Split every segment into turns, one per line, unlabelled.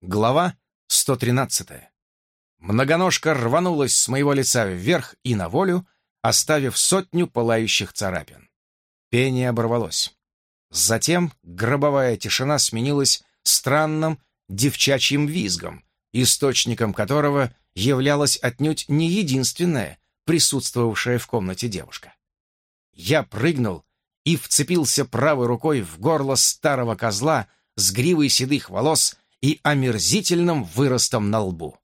Глава 113. Многоножка рванулась с моего лица вверх и на волю, оставив сотню пылающих царапин. Пение оборвалось. Затем гробовая тишина сменилась странным девчачьим визгом, источником которого являлась отнюдь не единственная присутствовавшая в комнате девушка. Я прыгнул и вцепился правой рукой в горло старого козла с гривой седых волос и омерзительным выростом на лбу.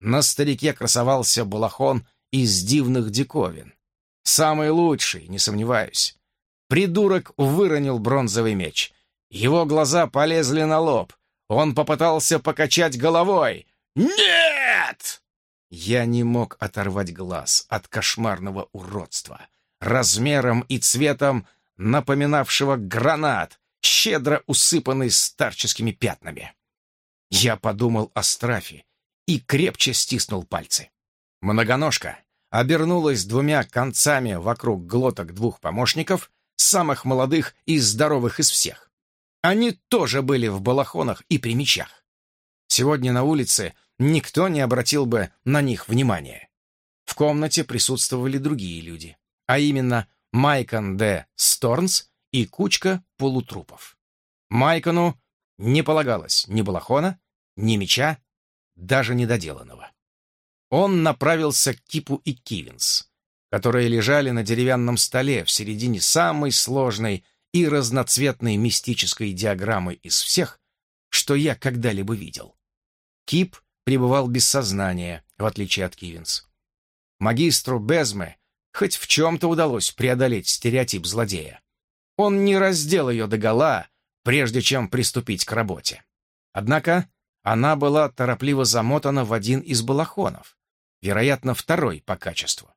На старике красовался балахон из дивных диковин. Самый лучший, не сомневаюсь. Придурок выронил бронзовый меч. Его глаза полезли на лоб. Он попытался покачать головой. «Нет!» Я не мог оторвать глаз от кошмарного уродства, размером и цветом напоминавшего гранат, щедро усыпанный старческими пятнами. Я подумал о страфе и крепче стиснул пальцы. Многоножка обернулась двумя концами вокруг глоток двух помощников, самых молодых и здоровых из всех. Они тоже были в балахонах и при мечах. Сегодня на улице никто не обратил бы на них внимания. В комнате присутствовали другие люди, а именно Майкон Д. Сторнс и кучка полутрупов. Майкону не полагалось ни балахона, ни меча, даже недоделанного. Он направился к Кипу и Кивинс, которые лежали на деревянном столе в середине самой сложной и разноцветной мистической диаграммы из всех, что я когда-либо видел. Кип пребывал без сознания, в отличие от Кивинс. Магистру Безме хоть в чем-то удалось преодолеть стереотип злодея. Он не раздел ее догола, прежде чем приступить к работе. Однако она была торопливо замотана в один из балахонов, вероятно, второй по качеству.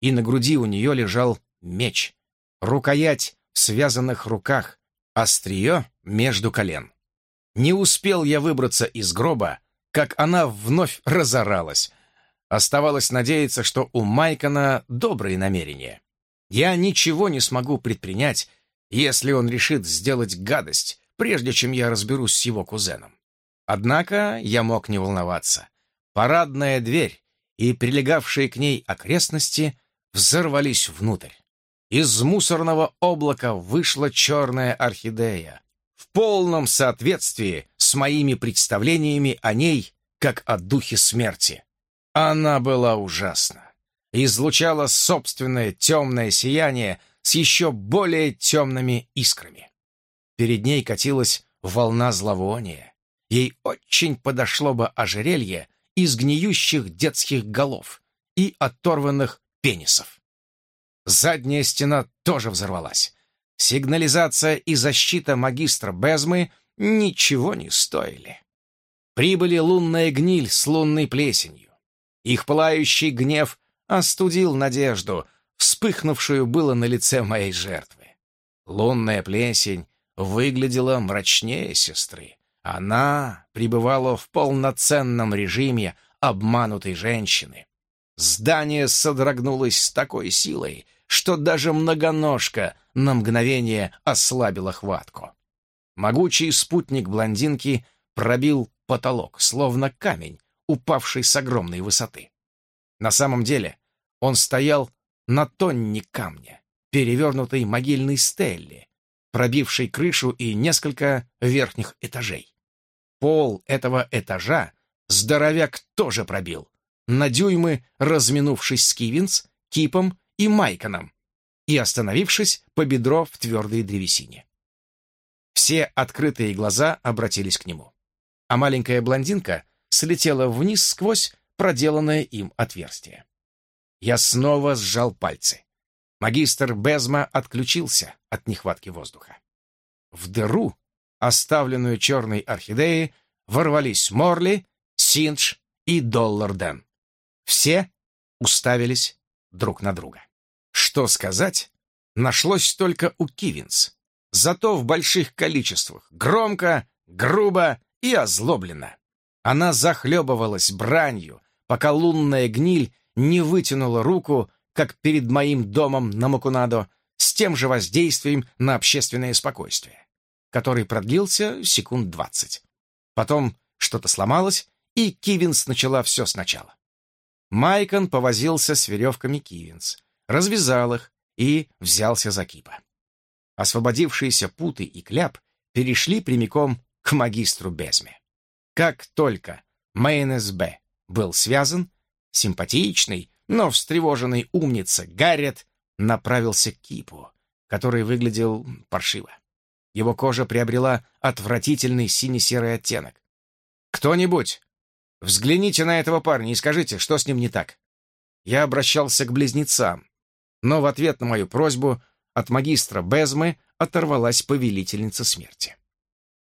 И на груди у нее лежал меч, рукоять в связанных руках, острие между колен. Не успел я выбраться из гроба, как она вновь разоралась. Оставалось надеяться, что у Майкона добрые намерения. Я ничего не смогу предпринять, если он решит сделать гадость, прежде чем я разберусь с его кузеном. Однако я мог не волноваться. Парадная дверь и прилегавшие к ней окрестности взорвались внутрь. Из мусорного облака вышла черная орхидея, в полном соответствии с моими представлениями о ней, как о духе смерти. Она была ужасна. Излучала собственное темное сияние с еще более темными искрами. Перед ней катилась волна зловония. Ей очень подошло бы ожерелье из гниющих детских голов и оторванных пенисов. Задняя стена тоже взорвалась. Сигнализация и защита магистра Безмы ничего не стоили. Прибыли лунная гниль с лунной плесенью. Их пылающий гнев остудил надежду, вспыхнувшую было на лице моей жертвы. Лунная плесень выглядела мрачнее сестры. Она пребывала в полноценном режиме обманутой женщины. Здание содрогнулось с такой силой, что даже многоножка на мгновение ослабила хватку. Могучий спутник блондинки пробил потолок, словно камень, упавший с огромной высоты. На самом деле он стоял на тонне камня, перевернутой могильной стелли, пробившей крышу и несколько верхних этажей. Пол этого этажа здоровяк тоже пробил, на дюймы разминувшись с Кивинс, Кипом и Майконом и остановившись по бедро в твердой древесине. Все открытые глаза обратились к нему, а маленькая блондинка слетела вниз сквозь проделанное им отверстие. Я снова сжал пальцы. Магистр Безма отключился от нехватки воздуха. В дыру оставленную черной орхидеей, ворвались Морли, Синдж и Долларден. Все уставились друг на друга. Что сказать, нашлось только у Кивинс. Зато в больших количествах, громко, грубо и озлобленно. Она захлебывалась бранью, пока лунная гниль не вытянула руку, как перед моим домом на Макунадо, с тем же воздействием на общественное спокойствие который продлился секунд двадцать. Потом что-то сломалось, и Кивинс начала все сначала. Майкон повозился с веревками Кивинс, развязал их и взялся за кипа. Освободившиеся путы и кляп перешли прямиком к магистру Безме. Как только Мейнес Б был связан, симпатичный, но встревоженный умница Гаррет направился к кипу, который выглядел паршиво. Его кожа приобрела отвратительный сине-серый оттенок. «Кто-нибудь, взгляните на этого парня и скажите, что с ним не так». Я обращался к близнецам, но в ответ на мою просьбу от магистра Безмы оторвалась повелительница смерти.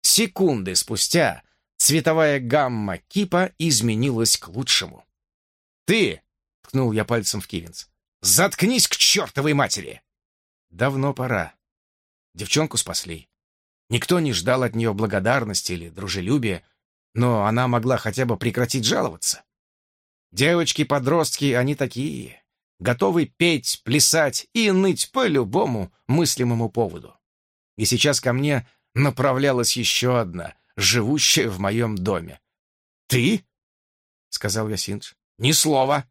Секунды спустя цветовая гамма кипа изменилась к лучшему. «Ты!» — ткнул я пальцем в Кивинс. «Заткнись к чертовой матери!» Давно пора. Девчонку спасли. Никто не ждал от нее благодарности или дружелюбия, но она могла хотя бы прекратить жаловаться. Девочки-подростки, они такие, готовы петь, плясать и ныть по любому мыслимому поводу. И сейчас ко мне направлялась еще одна, живущая в моем доме. «Ты?» — сказал я Синдж. «Ни слова!»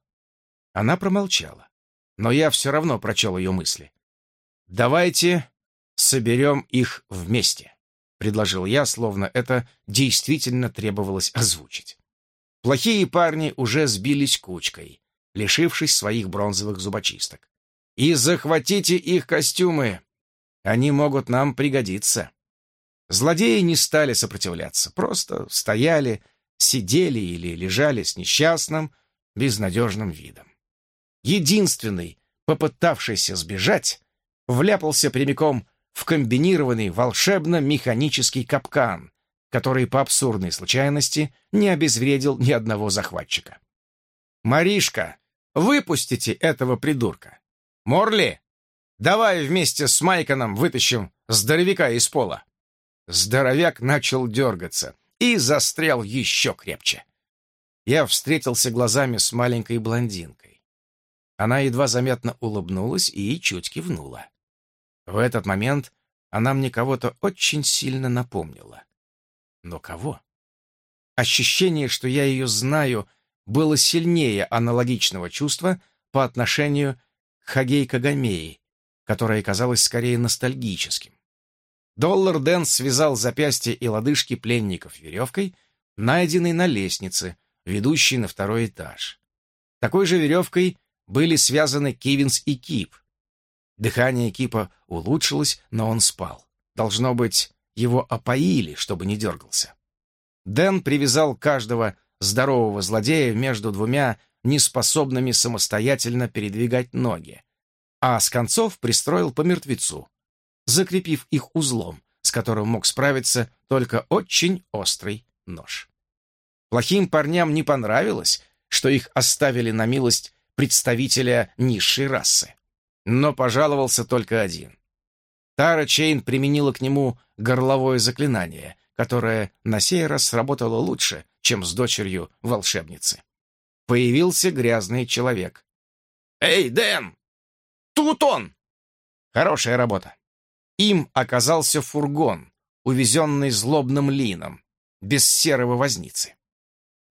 Она промолчала, но я все равно прочел ее мысли. «Давайте соберем их вместе», — предложил я, словно это действительно требовалось озвучить. Плохие парни уже сбились кучкой, лишившись своих бронзовых зубочисток. «И захватите их костюмы! Они могут нам пригодиться!» Злодеи не стали сопротивляться, просто стояли, сидели или лежали с несчастным, безнадежным видом. Единственный, попытавшийся сбежать, вляпался прямиком в комбинированный волшебно-механический капкан, который по абсурдной случайности не обезвредил ни одного захватчика. «Маришка, выпустите этого придурка! Морли, давай вместе с Майконом вытащим здоровяка из пола!» Здоровяк начал дергаться и застрял еще крепче. Я встретился глазами с маленькой блондинкой. Она едва заметно улыбнулась и чуть кивнула. В этот момент она мне кого-то очень сильно напомнила. Но кого? Ощущение, что я ее знаю, было сильнее аналогичного чувства по отношению к Хагей Кагамеи, которое казалось скорее ностальгическим. Доллар Дэн связал запястья и лодыжки пленников веревкой, найденной на лестнице, ведущей на второй этаж. Такой же веревкой были связаны Кивинс и Кип, Дыхание Кипа улучшилось, но он спал. Должно быть, его опоили, чтобы не дергался. Дэн привязал каждого здорового злодея между двумя неспособными самостоятельно передвигать ноги, а с концов пристроил по мертвецу, закрепив их узлом, с которым мог справиться только очень острый нож. Плохим парням не понравилось, что их оставили на милость представителя низшей расы. Но пожаловался только один. Тара Чейн применила к нему горловое заклинание, которое на сей раз сработало лучше, чем с дочерью волшебницы. Появился грязный человек. «Эй, Дэн! Тут он!» Хорошая работа. Им оказался фургон, увезенный злобным лином, без серого возницы.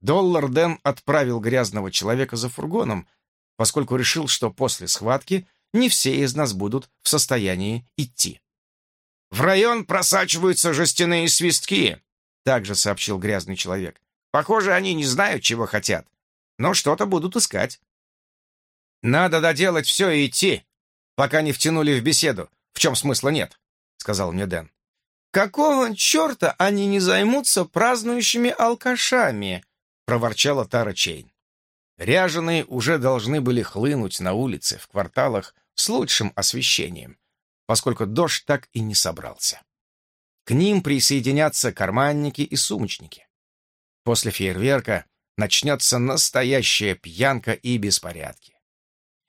Доллар Дэн отправил грязного человека за фургоном, поскольку решил, что после схватки не все из нас будут в состоянии идти. «В район просачиваются жестяные свистки», — также сообщил грязный человек. «Похоже, они не знают, чего хотят, но что-то будут искать». «Надо доделать все и идти, пока не втянули в беседу, в чем смысла нет», — сказал мне Дэн. «Какого черта они не займутся празднующими алкашами?» — проворчала Тара Чейн. Ряженые уже должны были хлынуть на улице в кварталах с лучшим освещением, поскольку дождь так и не собрался. К ним присоединятся карманники и сумочники. После фейерверка начнется настоящая пьянка и беспорядки.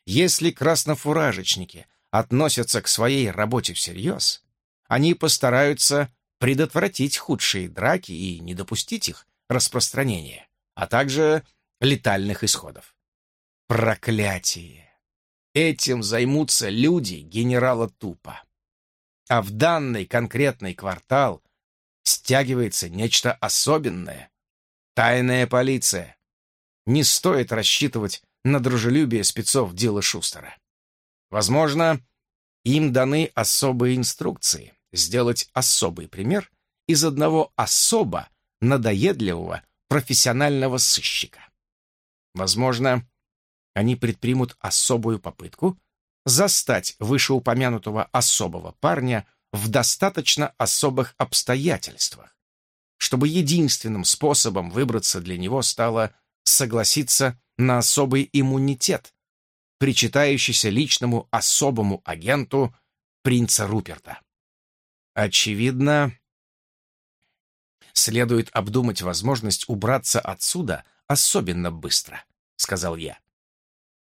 Если краснофуражечники относятся к своей работе всерьез, они постараются предотвратить худшие драки и не допустить их распространения, а также летальных исходов. Проклятие! Этим займутся люди генерала Тупа. А в данный конкретный квартал стягивается нечто особенное. Тайная полиция. Не стоит рассчитывать на дружелюбие спецов Дила Шустера. Возможно, им даны особые инструкции сделать особый пример из одного особо надоедливого профессионального сыщика. Возможно, они предпримут особую попытку застать вышеупомянутого особого парня в достаточно особых обстоятельствах, чтобы единственным способом выбраться для него стало согласиться на особый иммунитет, причитающийся личному особому агенту принца Руперта. Очевидно, следует обдумать возможность убраться отсюда особенно быстро, сказал я.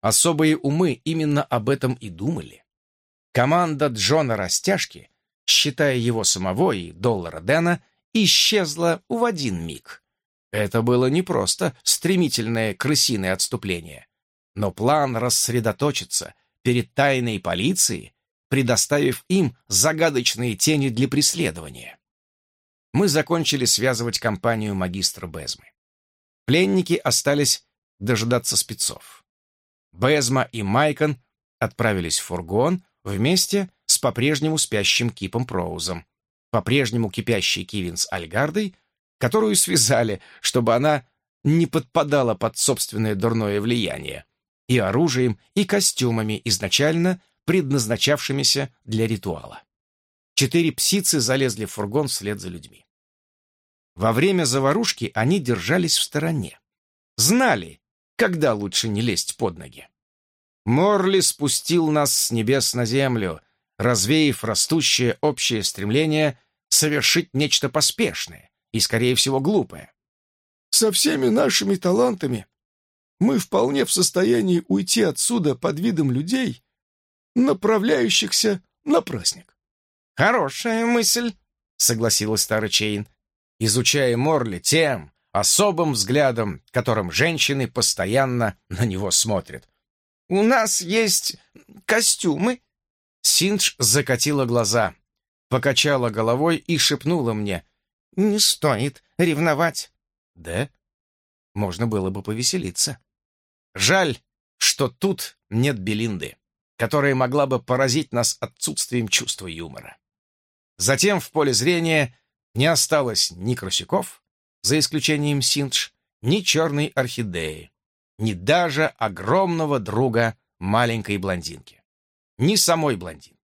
Особые умы именно об этом и думали. Команда Джона Растяжки, считая его самого и доллара Дэна, исчезла в один миг. Это было не просто стремительное крысиное отступление, но план рассредоточиться перед тайной полицией, предоставив им загадочные тени для преследования. Мы закончили связывать компанию магистра Безмы. Пленники остались дожидаться спецов. Безма и Майкон отправились в фургон вместе с по-прежнему спящим Кипом Проузом, по-прежнему кипящей Кивин Альгардой, которую связали, чтобы она не подпадала под собственное дурное влияние, и оружием, и костюмами, изначально предназначавшимися для ритуала. Четыре псицы залезли в фургон вслед за людьми. Во время заварушки они держались в стороне. Знали, когда лучше не лезть под ноги. Морли спустил нас с небес на землю, развеяв растущее общее стремление совершить нечто поспешное и, скорее всего, глупое.
«Со всеми нашими талантами мы вполне в состоянии уйти отсюда под видом людей, направляющихся на праздник».
«Хорошая мысль», — согласилась старый Чейн, изучая Морли тем особым взглядом, которым женщины постоянно на него смотрят. «У нас есть костюмы, Синдж закатила глаза, покачала головой и шепнула мне. «Не стоит ревновать». «Да? Можно было бы повеселиться. Жаль, что тут нет Белинды, которая могла бы поразить нас отсутствием чувства юмора». Затем в поле зрения не осталось ни крысяков, за исключением Синдж, ни черной орхидеи, ни даже огромного друга маленькой блондинки ни самой блондинки.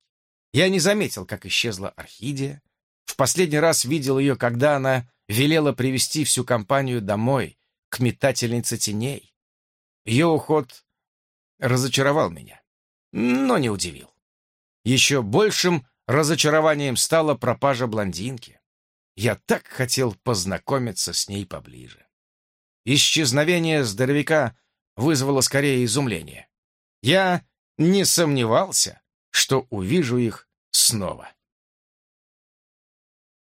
Я не заметил, как исчезла орхидея. В последний раз видел ее, когда она велела привести всю компанию домой, к метательнице теней. Ее уход разочаровал меня, но не удивил. Еще большим разочарованием стала пропажа блондинки. Я так хотел познакомиться с ней поближе. Исчезновение здоровяка вызвало скорее изумление. Я не сомневался, что увижу их снова.